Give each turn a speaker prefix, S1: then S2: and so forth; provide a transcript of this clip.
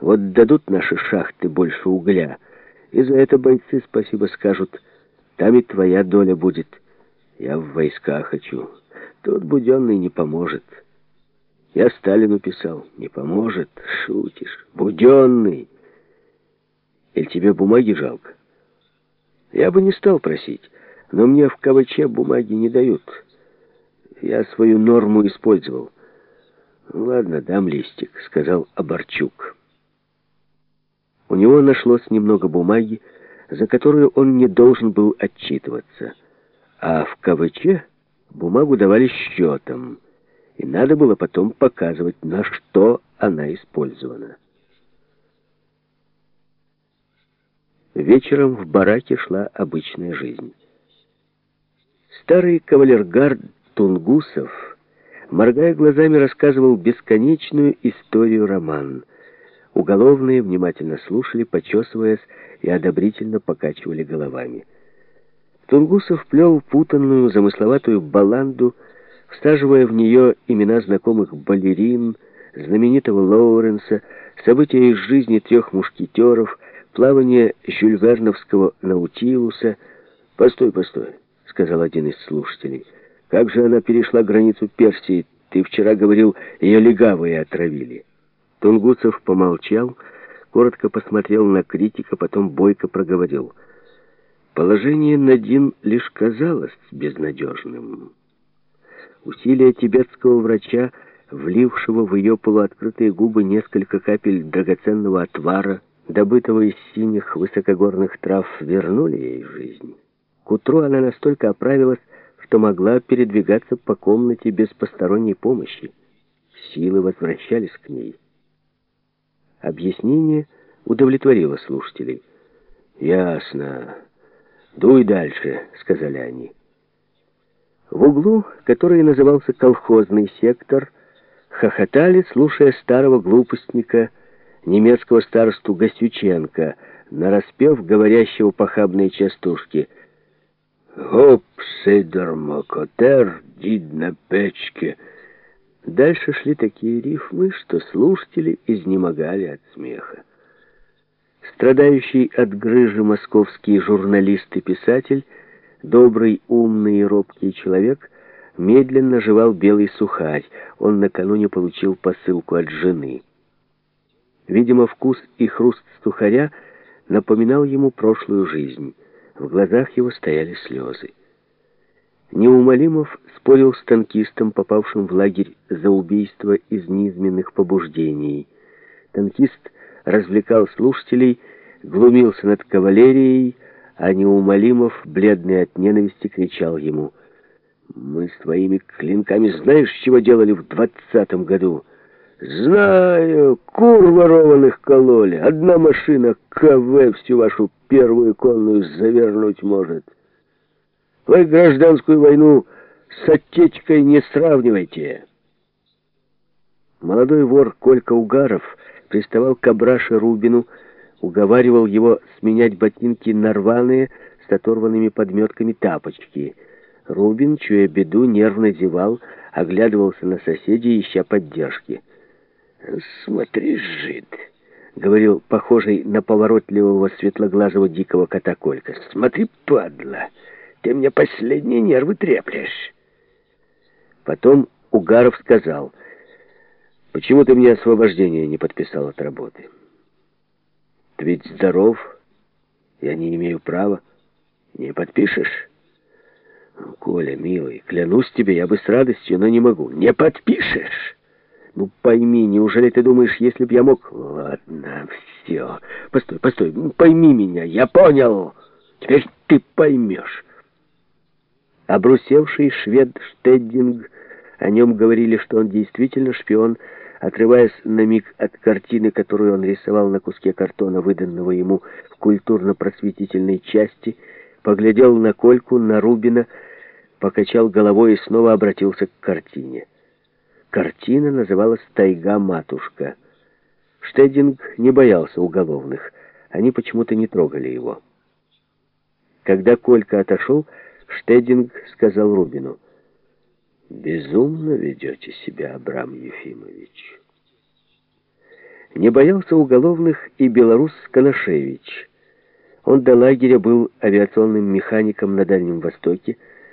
S1: Вот дадут наши шахты больше угля, и за это бойцы спасибо скажут. Там и твоя доля будет. Я в войска хочу. Тут Буденный не поможет. Я Сталину писал. Не поможет. Шутишь. Буденный. Или тебе бумаги жалко? Я бы не стал просить, но мне в КВЧ бумаги не дают. Я свою норму использовал. «Ладно, дам листик», — сказал Оборчук. У него нашлось немного бумаги, за которую он не должен был отчитываться. А в КВЧ бумагу давали счетом, и надо было потом показывать, на что она использована. Вечером в бараке шла обычная жизнь. Старый кавалергард Тунгусов моргая глазами, рассказывал бесконечную историю-роман. Уголовные внимательно слушали, почесываясь и одобрительно покачивали головами. Тунгусов плел путанную, замысловатую баланду, всаживая в нее имена знакомых балерин, знаменитого Лоуренса, события из жизни трех мушкетеров, плавание жюльверновского Наутилуса. «Постой, постой», — сказал один из слушателей, — как же она перешла границу Персии? Ты вчера говорил, ее легавые отравили. Тунгусов помолчал, коротко посмотрел на критика, потом бойко проговорил. Положение Надин лишь казалось безнадежным. Усилия тибетского врача, влившего в ее полуоткрытые губы несколько капель драгоценного отвара, добытого из синих высокогорных трав, вернули ей жизнь. К утру она настолько оправилась, что могла передвигаться по комнате без посторонней помощи. Силы возвращались к ней. Объяснение удовлетворило слушателей. «Ясно. Дуй дальше», — сказали они. В углу, который назывался колхозный сектор, хохотали, слушая старого глупостника, немецкого старосту Гасюченко, нараспев говорящего похабные частушки — Гоп, Мокотер, дід на печке. Дальше шли такие рифмы, что слушатели изнемогали от смеха. Страдающий от грыжи московский журналист и писатель, добрый, умный и робкий человек, медленно жевал белый сухарь. Он накануне получил посылку от жены. Видимо, вкус и хруст сухаря напоминал ему прошлую жизнь. В глазах его стояли слезы. Неумолимов спорил с танкистом, попавшим в лагерь за убийство из низменных побуждений. Танкист развлекал слушателей, глумился над кавалерией, а Неумолимов, бледный от ненависти, кричал ему «Мы с твоими клинками знаешь, чего делали в двадцатом году?» «Знаю, кур ворованных кололи. Одна машина КВ всю вашу первую конную завернуть может. Вы гражданскую войну с отечкой не сравнивайте». Молодой вор Колька Угаров приставал к Абраше Рубину, уговаривал его сменять ботинки на рваные с оторванными подметками тапочки. Рубин, чуя беду, нервно зевал, оглядывался на соседей, ища поддержки. «Смотри, жид!» — говорил похожий на поворотливого светлоглазого дикого кота Колька. «Смотри, падла, ты мне последние нервы треплешь!» Потом Угаров сказал, «Почему ты мне освобождение не подписал от работы? Ты ведь здоров, я не имею права. Не подпишешь?» «Коля, милый, клянусь тебе, я бы с радостью, но не могу. Не подпишешь!» Ну, пойми, неужели ты думаешь, если б я мог... Ладно, все. Постой, постой, пойми меня, я понял. Теперь ты поймешь. Обрусевший швед Штеддинг, о нем говорили, что он действительно шпион, отрываясь на миг от картины, которую он рисовал на куске картона, выданного ему в культурно-просветительной части, поглядел на Кольку, на Рубина, покачал головой и снова обратился к картине. Картина называлась «Тайга-матушка». Штединг не боялся уголовных. Они почему-то не трогали его. Когда Колька отошел, Штединг сказал Рубину, «Безумно ведете себя, Абрам Ефимович». не боялся уголовных и белорус Коношевич. Он до лагеря был авиационным механиком на Дальнем Востоке,